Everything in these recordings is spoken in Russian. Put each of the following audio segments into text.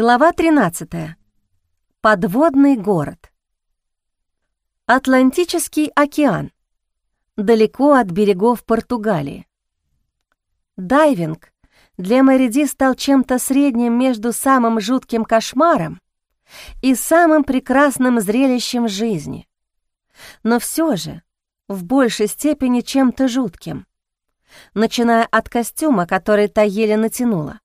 Глава 13. Подводный город. Атлантический океан. Далеко от берегов Португалии. Дайвинг для Мэриди стал чем-то средним между самым жутким кошмаром и самым прекрасным зрелищем жизни. Но все же в большей степени чем-то жутким, начиная от костюма, который та еле натянула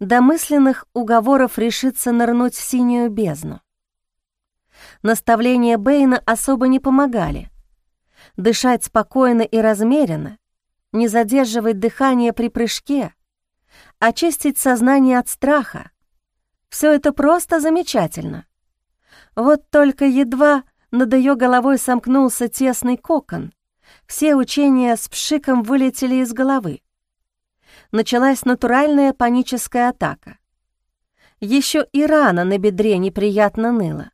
до мысленных уговоров решиться нырнуть в синюю бездну. Наставления Бэйна особо не помогали. Дышать спокойно и размеренно, не задерживать дыхание при прыжке, очистить сознание от страха. Все это просто замечательно. Вот только едва над ее головой сомкнулся тесный кокон, все учения с пшиком вылетели из головы началась натуральная паническая атака. Еще и рана на бедре неприятно ныла,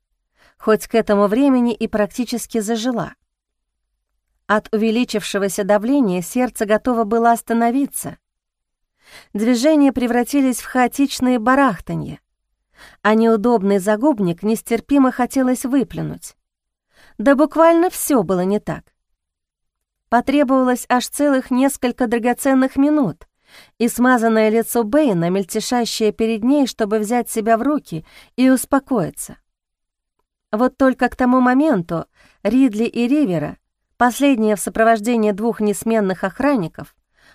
хоть к этому времени и практически зажила. От увеличившегося давления сердце готово было остановиться. Движения превратились в хаотичные барахтанье, а неудобный загубник нестерпимо хотелось выплюнуть. Да буквально все было не так. Потребовалось аж целых несколько драгоценных минут, и смазанное лицо Бэйна, мельтешащее перед ней, чтобы взять себя в руки и успокоиться. Вот только к тому моменту Ридли и Ривера, последние в сопровождении двух несменных охранников,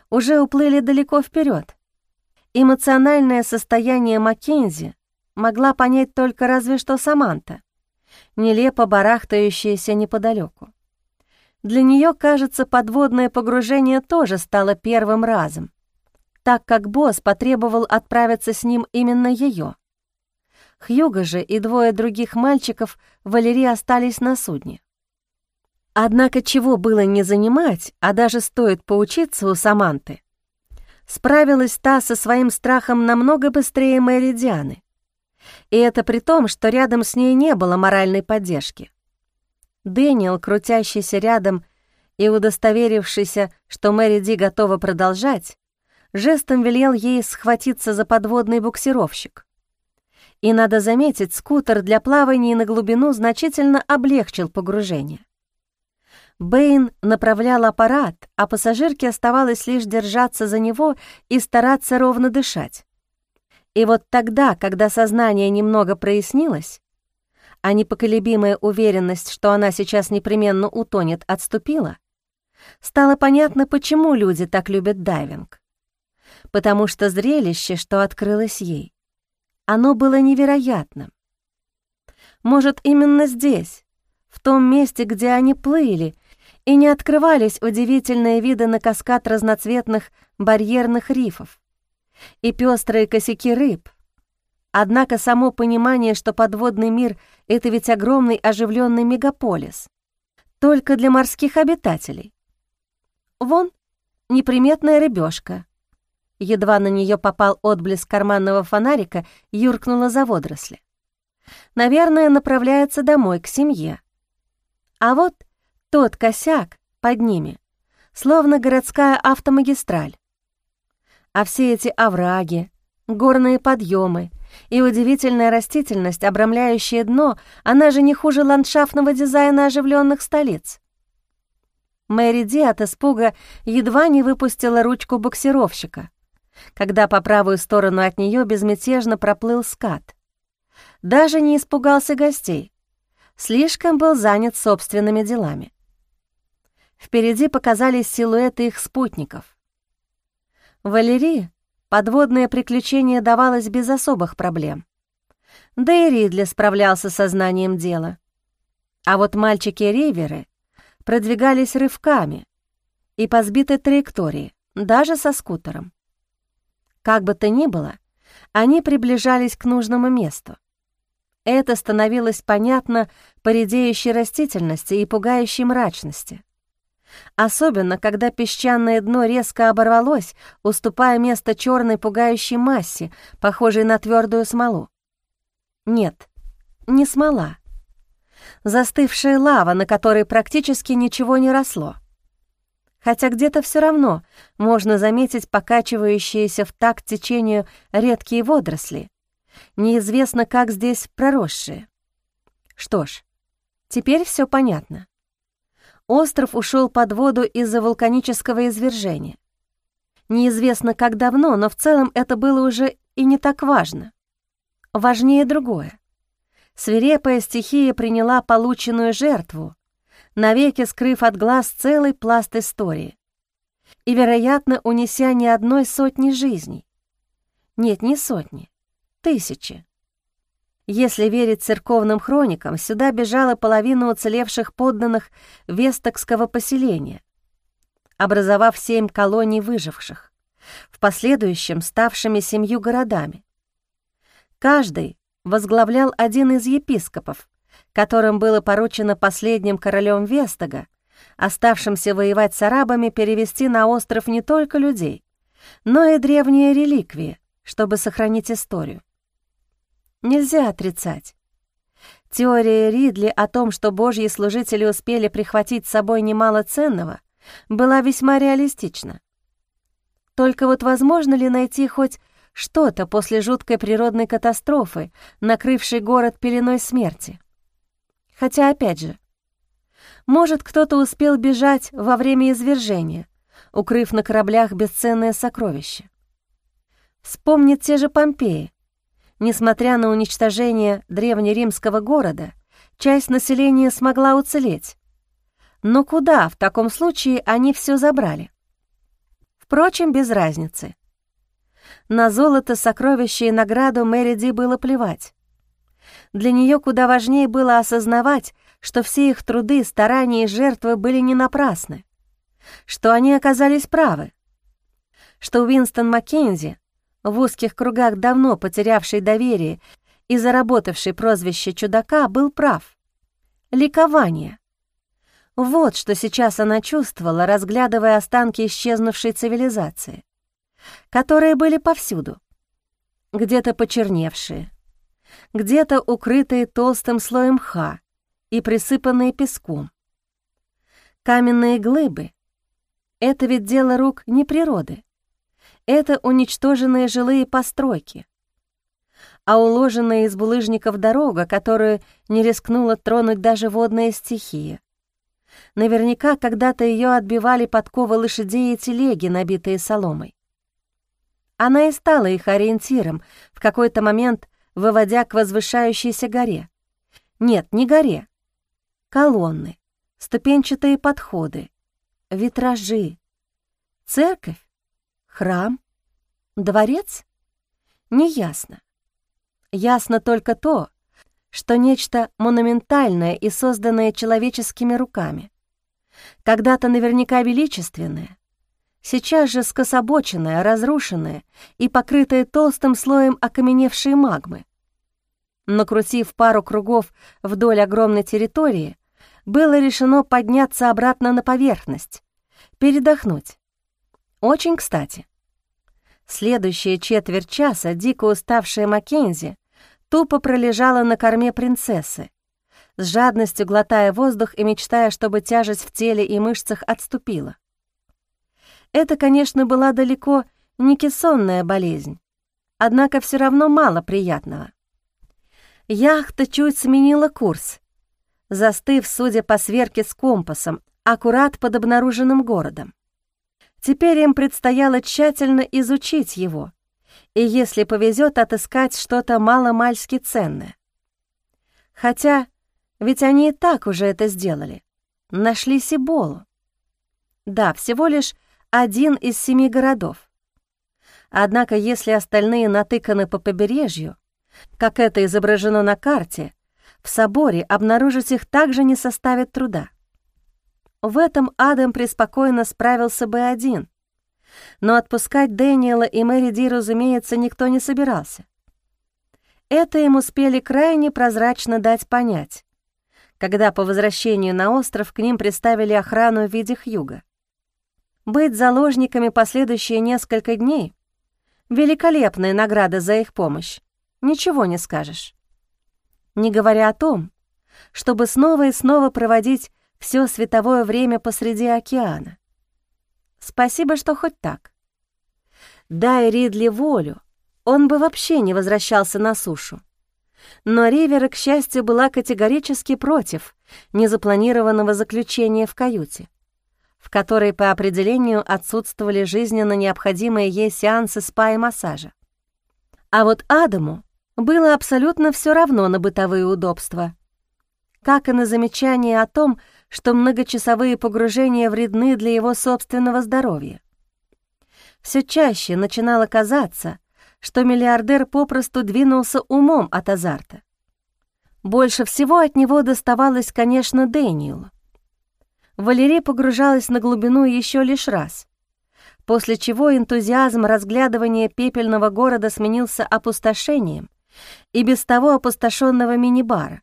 уже уплыли далеко вперед. Эмоциональное состояние Маккензи могла понять только разве что Саманта, нелепо барахтающаяся неподалеку. Для нее, кажется, подводное погружение тоже стало первым разом так как босс потребовал отправиться с ним именно ее. Хьюго же и двое других мальчиков Валерии остались на судне. Однако чего было не занимать, а даже стоит поучиться у Саманты. Справилась та со своим страхом намного быстрее Мэри Дианы. И это при том, что рядом с ней не было моральной поддержки. Дэниел, крутящийся рядом и удостоверившийся, что Мэри Ди готова продолжать, жестом велел ей схватиться за подводный буксировщик. И, надо заметить, скутер для плавания на глубину значительно облегчил погружение. Бэйн направлял аппарат, а пассажирке оставалось лишь держаться за него и стараться ровно дышать. И вот тогда, когда сознание немного прояснилось, а непоколебимая уверенность, что она сейчас непременно утонет, отступила, стало понятно, почему люди так любят дайвинг потому что зрелище, что открылось ей, оно было невероятным. Может, именно здесь, в том месте, где они плыли, и не открывались удивительные виды на каскад разноцветных барьерных рифов и пестрые косяки рыб. Однако само понимание, что подводный мир — это ведь огромный оживленный мегаполис, только для морских обитателей. Вон, неприметная рыбешка, Едва на нее попал отблеск карманного фонарика, юркнула за водоросли. Наверное, направляется домой, к семье. А вот тот косяк под ними, словно городская автомагистраль. А все эти овраги, горные подъемы и удивительная растительность, обрамляющая дно, она же не хуже ландшафтного дизайна оживленных столиц. Мэри Ди от испуга едва не выпустила ручку буксировщика — когда по правую сторону от нее безмятежно проплыл скат. Даже не испугался гостей, слишком был занят собственными делами. Впереди показались силуэты их спутников. Валерии подводное приключение давалось без особых проблем. Да и Ридли справлялся со знанием дела. А вот мальчики-риверы продвигались рывками и по сбитой траектории, даже со скутером. Как бы то ни было, они приближались к нужному месту. Это становилось понятно по редеющей растительности и пугающей мрачности. Особенно, когда песчаное дно резко оборвалось, уступая место черной пугающей массе, похожей на твердую смолу. Нет, не смола. Застывшая лава, на которой практически ничего не росло хотя где-то все равно можно заметить покачивающиеся в такт течению редкие водоросли неизвестно как здесь проросшие. Что ж, теперь все понятно. Остров ушел под воду из-за вулканического извержения. Неизвестно как давно, но в целом это было уже и не так важно. Важнее другое. Свирепая стихия приняла полученную жертву, навеки скрыв от глаз целый пласт истории и, вероятно, унеся не одной сотни жизней. Нет, не сотни, тысячи. Если верить церковным хроникам, сюда бежала половина уцелевших подданных Вестокского поселения, образовав семь колоний выживших, в последующем ставшими семью городами. Каждый возглавлял один из епископов, которым было поручено последним королем Вестога, оставшимся воевать с арабами, перевести на остров не только людей, но и древние реликвии, чтобы сохранить историю. Нельзя отрицать. Теория Ридли о том, что божьи служители успели прихватить с собой немало ценного, была весьма реалистична. Только вот возможно ли найти хоть что-то после жуткой природной катастрофы, накрывшей город пеленой смерти? Хотя, опять же, может, кто-то успел бежать во время извержения, укрыв на кораблях бесценное сокровище. Вспомнит те же Помпеи. Несмотря на уничтожение древнеримского города, часть населения смогла уцелеть. Но куда в таком случае они все забрали? Впрочем, без разницы. На золото, сокровища и награду Мэри Ди было плевать. Для нее куда важнее было осознавать, что все их труды, старания и жертвы были не напрасны, что они оказались правы, что Уинстон Маккензи, в узких кругах давно потерявший доверие и заработавший прозвище чудака, был прав. Ликование. Вот что сейчас она чувствовала, разглядывая останки исчезнувшей цивилизации, которые были повсюду, где-то почерневшие, где-то укрытые толстым слоем мха и присыпанные песком. Каменные глыбы — это ведь дело рук не природы. Это уничтоженные жилые постройки. А уложенная из булыжников дорога, которую не рискнула тронуть даже водная стихия. Наверняка когда-то ее отбивали подковы лошадей и телеги, набитые соломой. Она и стала их ориентиром, в какой-то момент выводя к возвышающейся горе. Нет, не горе. Колонны, ступенчатые подходы, витражи. Церковь? Храм? Дворец? Неясно. Ясно только то, что нечто монументальное и созданное человеческими руками. Когда-то наверняка величественное, сейчас же скособоченное, разрушенное и покрытое толстым слоем окаменевшей магмы. Накрутив пару кругов вдоль огромной территории, было решено подняться обратно на поверхность, передохнуть. Очень кстати. Следующие четверть часа дико уставшая Маккензи тупо пролежала на корме принцессы, с жадностью глотая воздух и мечтая, чтобы тяжесть в теле и мышцах отступила. Это, конечно, была далеко не кессонная болезнь, однако все равно мало приятного. Яхта чуть сменила курс, застыв, судя по сверке с компасом, аккурат под обнаруженным городом. Теперь им предстояло тщательно изучить его и, если повезет, отыскать что-то маломальски ценное. Хотя, ведь они и так уже это сделали. Нашли Сиболу. Да, всего лишь один из семи городов. Однако, если остальные натыканы по побережью, как это изображено на карте, в соборе обнаружить их также не составит труда. В этом Адам преспокойно справился бы один, но отпускать Дэниела и Мэри Ди, разумеется, никто не собирался. Это им успели крайне прозрачно дать понять, когда по возвращению на остров к ним приставили охрану в виде Хьюга. Быть заложниками последующие несколько дней — великолепная награда за их помощь. Ничего не скажешь. Не говоря о том, чтобы снова и снова проводить все световое время посреди океана. Спасибо, что хоть так. Дай Ридли волю, он бы вообще не возвращался на сушу. Но Ривера, к счастью, была категорически против незапланированного заключения в каюте, в которой по определению отсутствовали жизненно необходимые ей сеансы спа и массажа. А вот Адаму было абсолютно все равно на бытовые удобства, как и на замечание о том, что многочасовые погружения вредны для его собственного здоровья. Все чаще начинало казаться, что миллиардер попросту двинулся умом от азарта. Больше всего от него доставалось, конечно, Дэниелу. Валерия погружалась на глубину еще лишь раз, после чего энтузиазм разглядывания пепельного города сменился опустошением и без того опустошенного мини-бара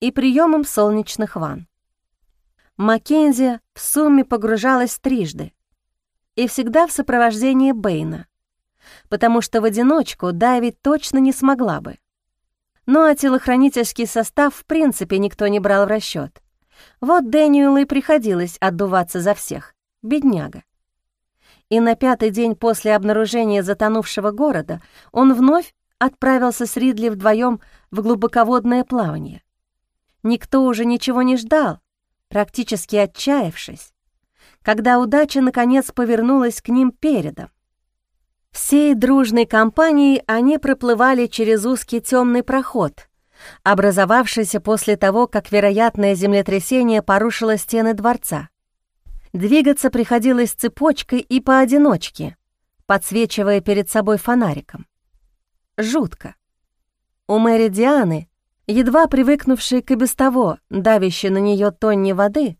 и приемом солнечных ванн. Маккензи в сумме погружалась трижды и всегда в сопровождении Бэйна, потому что в одиночку дайвить точно не смогла бы. Ну а телохранительский состав в принципе никто не брал в расчет. Вот Дэниелу и приходилось отдуваться за всех, бедняга. И на пятый день после обнаружения затонувшего города он вновь отправился с Ридли вдвоем в глубоководное плавание. Никто уже ничего не ждал, практически отчаявшись, когда удача наконец повернулась к ним передом. Всей дружной компанией они проплывали через узкий темный проход, образовавшийся после того, как вероятное землетрясение порушило стены дворца. Двигаться приходилось цепочкой и поодиночке, подсвечивая перед собой фонариком. Жутко. У Мэри Дианы, едва привыкнувшей к и без того давящей на нее тонне воды,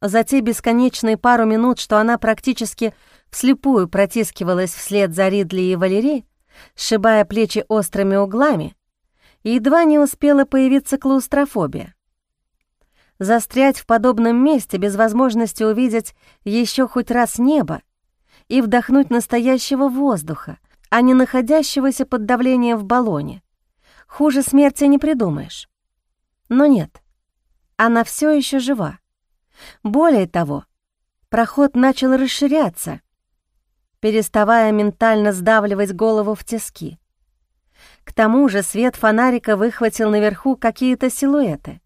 за те бесконечные пару минут, что она практически вслепую протискивалась вслед за Ридли и Валери, сшибая плечи острыми углами, едва не успела появиться клаустрофобия. Застрять в подобном месте без возможности увидеть еще хоть раз небо и вдохнуть настоящего воздуха, а не находящегося под давлением в баллоне. Хуже смерти не придумаешь. Но нет, она все еще жива. Более того, проход начал расширяться, переставая ментально сдавливать голову в тиски. К тому же свет фонарика выхватил наверху какие-то силуэты,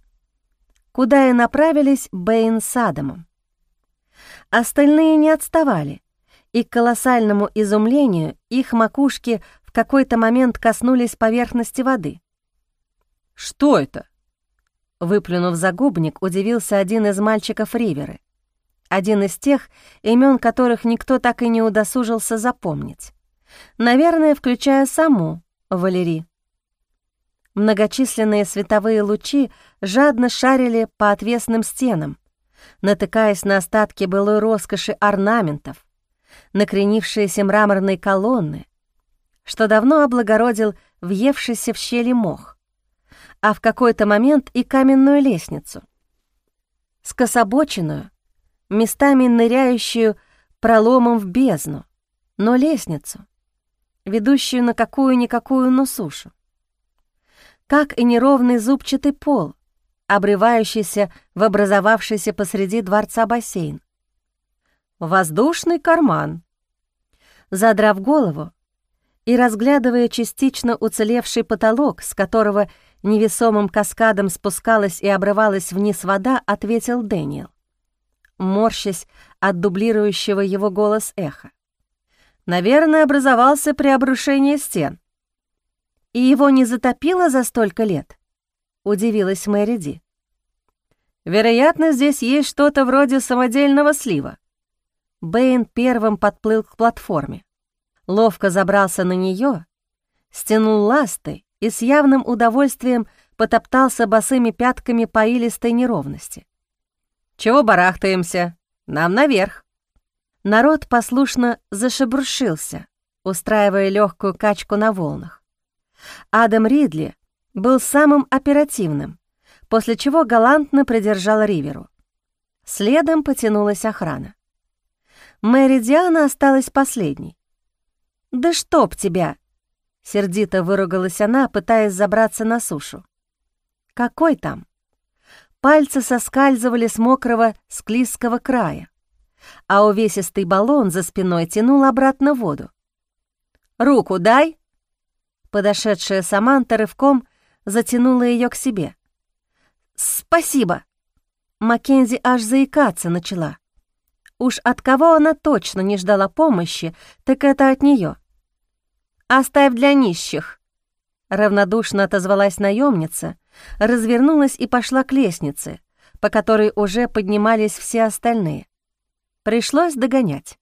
куда и направились Бэйн с Адамом. Остальные не отставали, и к колоссальному изумлению их макушки в какой-то момент коснулись поверхности воды. «Что это?» Выплюнув загубник, удивился один из мальчиков Риверы один из тех, имен которых никто так и не удосужился запомнить. Наверное, включая саму Валери. Многочисленные световые лучи жадно шарили по отвесным стенам, натыкаясь на остатки былой роскоши орнаментов, накренившиеся мраморные колонны, что давно облагородил въевшийся в щели мох, а в какой-то момент и каменную лестницу. Скособоченную, местами ныряющую проломом в бездну, но лестницу, ведущую на какую-никакую, но сушу. Как и неровный зубчатый пол, обрывающийся в образовавшийся посреди дворца бассейн. Воздушный карман. Задрав голову и разглядывая частично уцелевший потолок, с которого невесомым каскадом спускалась и обрывалась вниз вода, ответил Дэниел морщась от дублирующего его голос эха. Наверное, образовался при обрушении стен. И его не затопило за столько лет? Удивилась Мэри Ди. Вероятно, здесь есть что-то вроде самодельного слива. Бэйн первым подплыл к платформе. Ловко забрался на нее, стянул ласты и с явным удовольствием потоптался босыми пятками по илистой неровности. «Чего барахтаемся? Нам наверх!» Народ послушно зашебрушился, устраивая легкую качку на волнах. Адам Ридли был самым оперативным, после чего галантно придержал Риверу. Следом потянулась охрана. Мэри Диана осталась последней. «Да чтоб тебя!» — сердито выругалась она, пытаясь забраться на сушу. «Какой там? Пальцы соскальзывали с мокрого склизкого края, а увесистый баллон за спиной тянул обратно воду. «Руку дай!» Подошедшая Саманта рывком затянула ее к себе. «Спасибо!» Маккензи аж заикаться начала. Уж от кого она точно не ждала помощи, так это от нее. «Оставь для нищих!» Равнодушно отозвалась наемница, развернулась и пошла к лестнице, по которой уже поднимались все остальные. Пришлось догонять.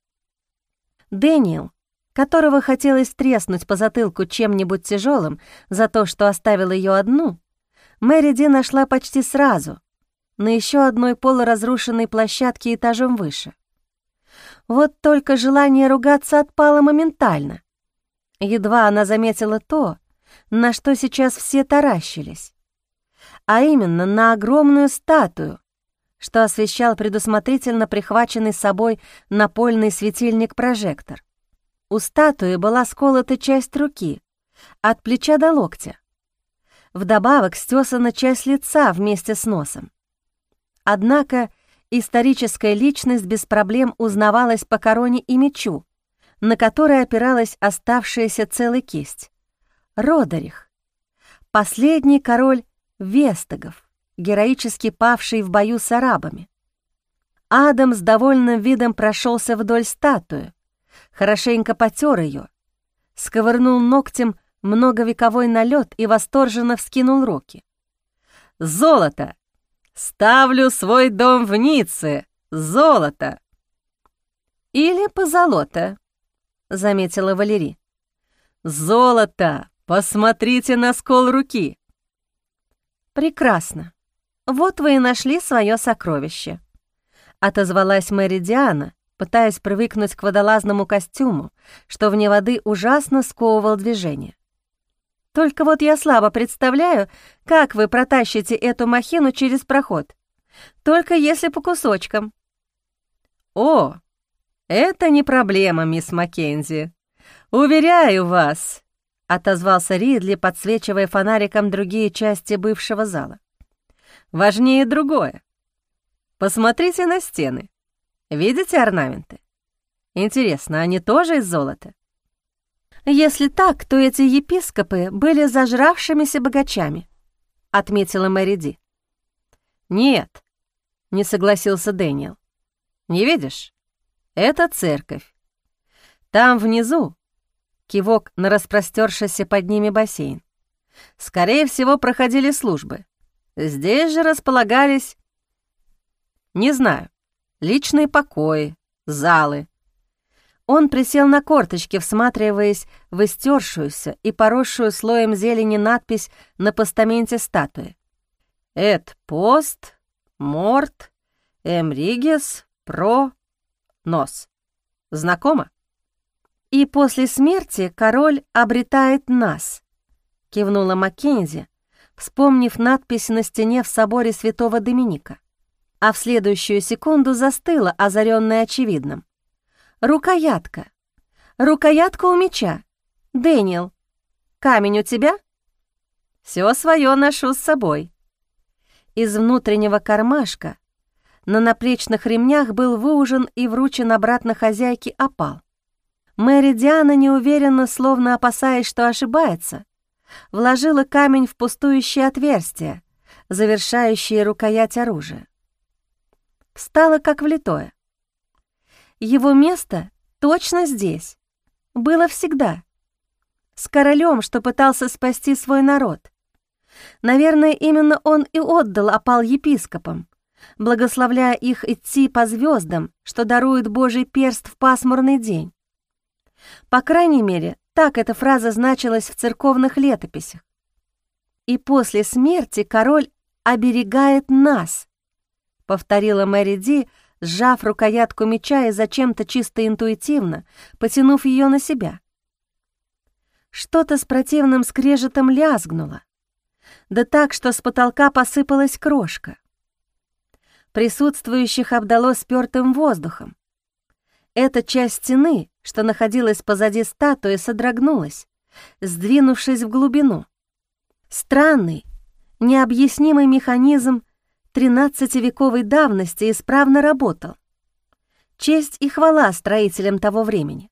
Дэниел, которого хотелось треснуть по затылку чем-нибудь тяжелым за то, что оставил ее одну, Мэри Ди нашла почти сразу, на еще одной полуразрушенной площадке этажом выше. Вот только желание ругаться отпало моментально. Едва она заметила то, на что сейчас все таращились, а именно на огромную статую, что освещал предусмотрительно прихваченный с собой напольный светильник-прожектор. У статуи была сколота часть руки, от плеча до локтя. Вдобавок стесана часть лица вместе с носом. Однако историческая личность без проблем узнавалась по короне и мечу, на которой опиралась оставшаяся целая кисть. Родерих, последний король Вестогов, героически павший в бою с арабами. Адам с довольным видом прошелся вдоль статуи, хорошенько потер ее, сковырнул ногтем многовековой налет и восторженно вскинул руки. «Золото! Ставлю свой дом в Ницце! Золото!» «Или позолото», — заметила Валерий. «Золото! Посмотрите на скол руки!» «Прекрасно. Вот вы и нашли свое сокровище», — отозвалась Мэри Диана, пытаясь привыкнуть к водолазному костюму, что вне воды ужасно сковывал движение. «Только вот я слабо представляю, как вы протащите эту махину через проход. Только если по кусочкам». «О, это не проблема, мисс Маккензи. Уверяю вас», — отозвался Ридли, подсвечивая фонариком другие части бывшего зала. «Важнее другое. Посмотрите на стены. Видите орнаменты? Интересно, они тоже из золота? Если так, то эти епископы были зажравшимися богачами, отметила Мэри Ди. Нет, не согласился Дэниел. Не видишь? Это церковь. Там внизу кивок на распростершийся под ними бассейн. Скорее всего, проходили службы. Здесь же располагались... Не знаю, личные покои, залы. Он присел на корточки, всматриваясь в истершуюся и поросшую слоем зелени надпись на постаменте статуи. «Эд пост, морт, эмригес, про, нос». Знакомо? «И после смерти король обретает нас», — кивнула Маккензи, вспомнив надпись на стене в соборе святого Доминика а в следующую секунду застыла, озаренная очевидным. «Рукоятка! Рукоятка у меча! Дэниел, камень у тебя?» «Все свое ношу с собой». Из внутреннего кармашка на наплечных ремнях был выужен и вручен обратно хозяйке опал. Мэри Диана неуверенно, словно опасаясь, что ошибается, вложила камень в пустующее отверстие, завершающее рукоять оружия встала как влитое. Его место точно здесь. Было всегда. С королем, что пытался спасти свой народ. Наверное, именно он и отдал опал епископам, благословляя их идти по звездам, что дарует Божий перст в пасмурный день. По крайней мере, так эта фраза значилась в церковных летописях. И после смерти король оберегает нас, — повторила Мэри Ди, сжав рукоятку меча и зачем-то чисто интуитивно, потянув ее на себя. Что-то с противным скрежетом лязгнуло, да так, что с потолка посыпалась крошка. Присутствующих обдало спёртым воздухом. Эта часть стены, что находилась позади статуи, содрогнулась, сдвинувшись в глубину. Странный, необъяснимый механизм тринадцативековой давности исправно работал. Честь и хвала строителям того времени.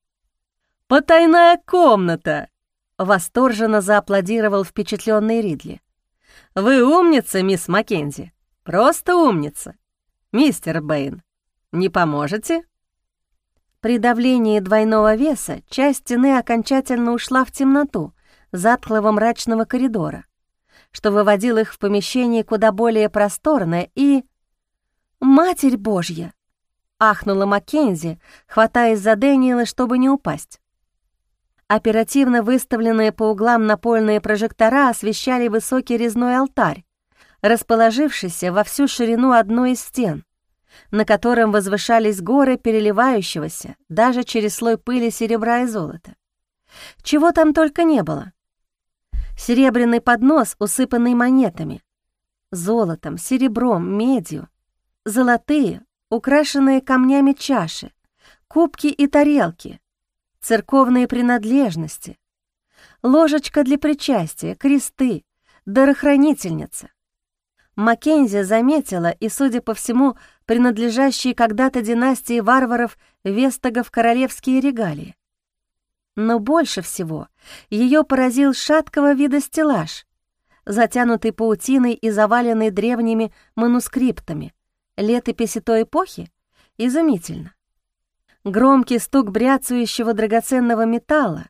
«Потайная комната!» Восторженно зааплодировал впечатленный Ридли. «Вы умница, мисс Маккензи. Просто умница. Мистер Бэйн, не поможете?» При давлении двойного веса часть стены окончательно ушла в темноту затхлого мрачного коридора, что выводил их в помещение куда более просторное и... «Матерь Божья!» — ахнула Маккензи, хватаясь за Дэниела, чтобы не упасть. Оперативно выставленные по углам напольные прожектора освещали высокий резной алтарь, расположившийся во всю ширину одной из стен, на котором возвышались горы переливающегося даже через слой пыли серебра и золота. Чего там только не было. Серебряный поднос, усыпанный монетами, золотом, серебром, медью, золотые, украшенные камнями чаши, кубки и тарелки, церковные принадлежности, ложечка для причастия, кресты, дарохранительница. Маккензи заметила и, судя по всему, принадлежащие когда-то династии варваров Вестогов королевские регалии. Но больше всего ее поразил шаткого вида стеллаж, затянутый паутиной и заваленный древними манускриптами, летописи той эпохи, изумительно. Громкий стук бряцающего драгоценного металла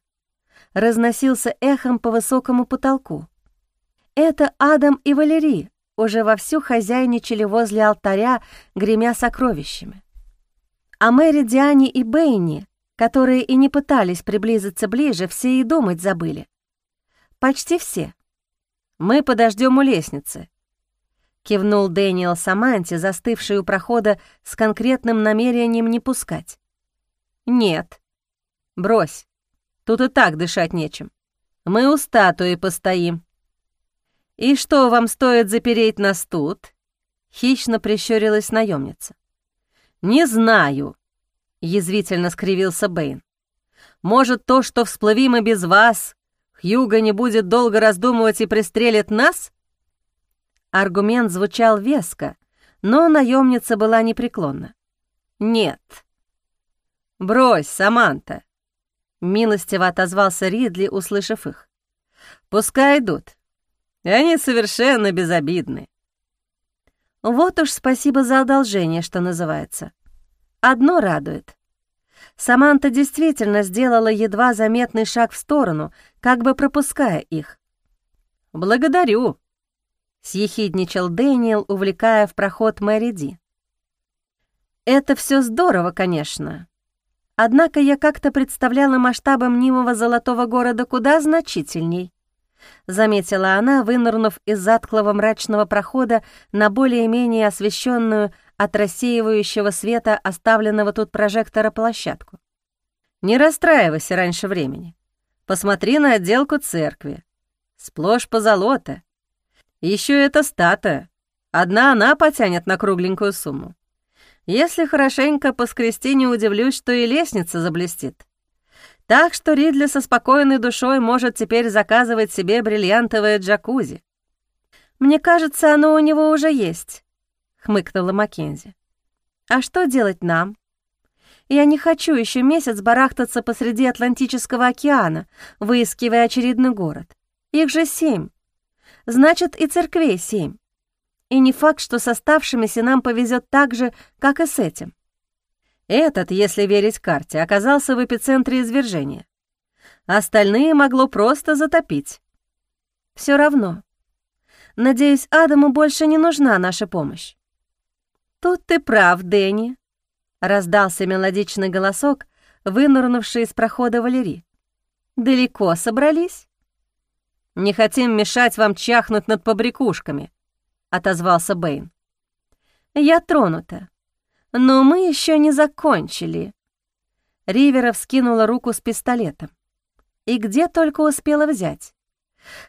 разносился эхом по высокому потолку. Это Адам и Валерий уже вовсю хозяйничали возле алтаря, гремя сокровищами. А Мэри, Диане и Бейни, которые и не пытались приблизиться ближе, все и думать забыли. Почти все. «Мы подождем у лестницы», — кивнул Дэниел Саманти, застывший у прохода с конкретным намерением не пускать. «Нет. Брось. Тут и так дышать нечем. Мы у статуи постоим». «И что вам стоит запереть нас тут?» Хищно прищурилась наемница. «Не знаю», — язвительно скривился Бэйн. «Может, то, что всплывим и без вас, Хьюга не будет долго раздумывать и пристрелит нас?» Аргумент звучал веско, но наемница была непреклонна. «Нет, «Брось, Саманта!» — милостиво отозвался Ридли, услышав их. «Пускай идут. Они совершенно безобидны». Вот уж спасибо за одолжение, что называется. Одно радует. Саманта действительно сделала едва заметный шаг в сторону, как бы пропуская их. «Благодарю», — съехидничал Дэниел, увлекая в проход Мэри Ди. «Это все здорово, конечно, Однако я как-то представляла масштабы мнимого золотого города куда значительней. Заметила она, вынырнув из затхлого мрачного прохода на более-менее освещенную от рассеивающего света оставленного тут прожектора площадку. «Не расстраивайся раньше времени. Посмотри на отделку церкви. Сплошь позолота. Еще эта статуя. Одна она потянет на кругленькую сумму. Если хорошенько поскрести, не удивлюсь, что и лестница заблестит. Так что Ридли со спокойной душой может теперь заказывать себе бриллиантовое джакузи. «Мне кажется, оно у него уже есть», — хмыкнула Маккензи. «А что делать нам? Я не хочу еще месяц барахтаться посреди Атлантического океана, выискивая очередной город. Их же семь. Значит, и церквей семь. И не факт, что с оставшимися нам повезет так же, как и с этим. Этот, если верить карте, оказался в эпицентре извержения. Остальные могло просто затопить. Все равно. Надеюсь, Адаму больше не нужна наша помощь. Тут ты прав, Дэнни, раздался мелодичный голосок, вынырнувший из прохода Валерии. Далеко собрались? Не хотим мешать вам чахнуть над побрякушками, отозвался Бэйн. «Я тронута. Но мы еще не закончили». Ривера вскинула руку с пистолетом. И где только успела взять.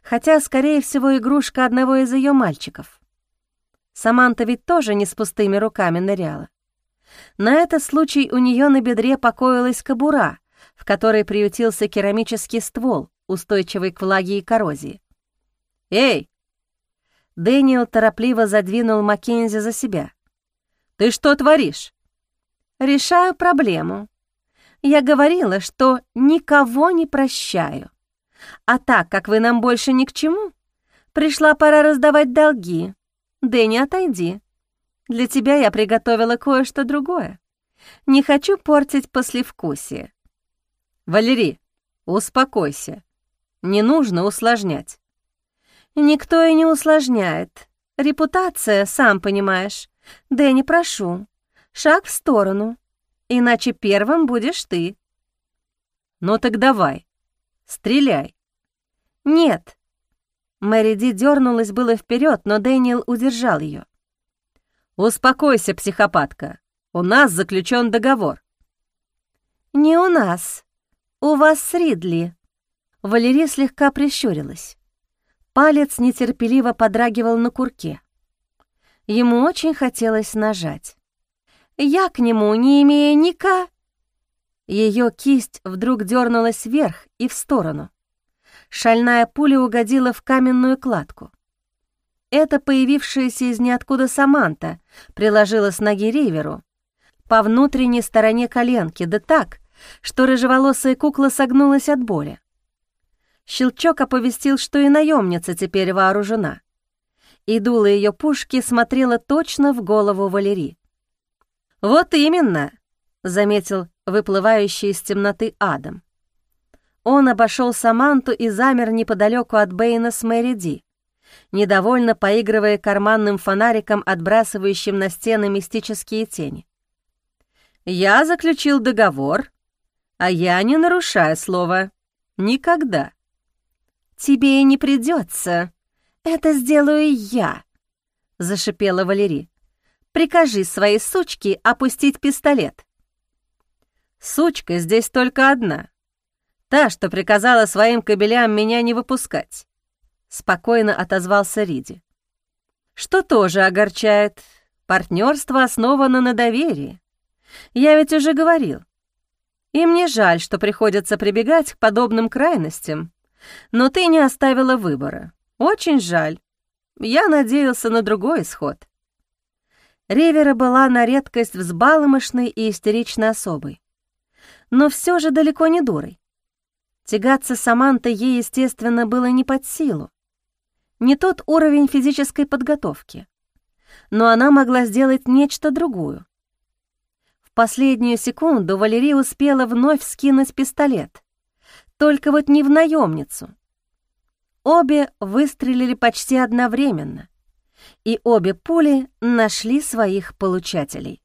Хотя, скорее всего, игрушка одного из ее мальчиков. Саманта ведь тоже не с пустыми руками ныряла. На этот случай у нее на бедре покоилась кобура, в которой приютился керамический ствол, устойчивый к влаге и коррозии. «Эй, Дэниел торопливо задвинул Маккензи за себя. «Ты что творишь?» «Решаю проблему. Я говорила, что никого не прощаю. А так как вы нам больше ни к чему, пришла пора раздавать долги. Дэнни, отойди. Для тебя я приготовила кое-что другое. Не хочу портить послевкусие. Валерий, успокойся. Не нужно усложнять. Никто и не усложняет. Репутация, сам понимаешь. Дэнни, прошу, шаг в сторону, иначе первым будешь ты. Ну так давай, стреляй. Нет. Мэри Ди дернулась было вперед, но Дэниел удержал ее. Успокойся, психопатка. У нас заключен договор. Не у нас. У вас с Ридли. Валерия слегка прищурилась. Палец нетерпеливо подрагивал на курке. Ему очень хотелось нажать. «Я к нему не имею ника...» Ее кисть вдруг дернулась вверх и в сторону. Шальная пуля угодила в каменную кладку. Это появившаяся из ниоткуда Саманта приложила с ноги Риверу по внутренней стороне коленки, да так, что рыжеволосая кукла согнулась от боли. Щелчок оповестил, что и наемница теперь вооружена. И дуло ее пушки смотрела точно в голову Валерии. «Вот именно», — заметил выплывающий из темноты Адам. Он обошел Саманту и замер неподалеку от Бэйна с Мэри Ди, недовольно поигрывая карманным фонариком, отбрасывающим на стены мистические тени. «Я заключил договор, а я не нарушаю слова. Никогда». «Тебе и не придется. Это сделаю я», — зашипела Валерий. «Прикажи своей сучке опустить пистолет». «Сучка здесь только одна. Та, что приказала своим кобелям меня не выпускать», — спокойно отозвался Риди. «Что тоже огорчает. Партнерство основано на доверии. Я ведь уже говорил. И мне жаль, что приходится прибегать к подобным крайностям, но ты не оставила выбора. Очень жаль. Я надеялся на другой исход. Ривера была на редкость взбаломышной и истеричной особой. Но все же далеко не дурой. Тягаться Самантой ей, естественно, было не под силу. Не тот уровень физической подготовки. Но она могла сделать нечто другое. В последнюю секунду Валерия успела вновь скинуть пистолет. Только вот не в наемницу. Обе выстрелили почти одновременно, и обе пули нашли своих получателей.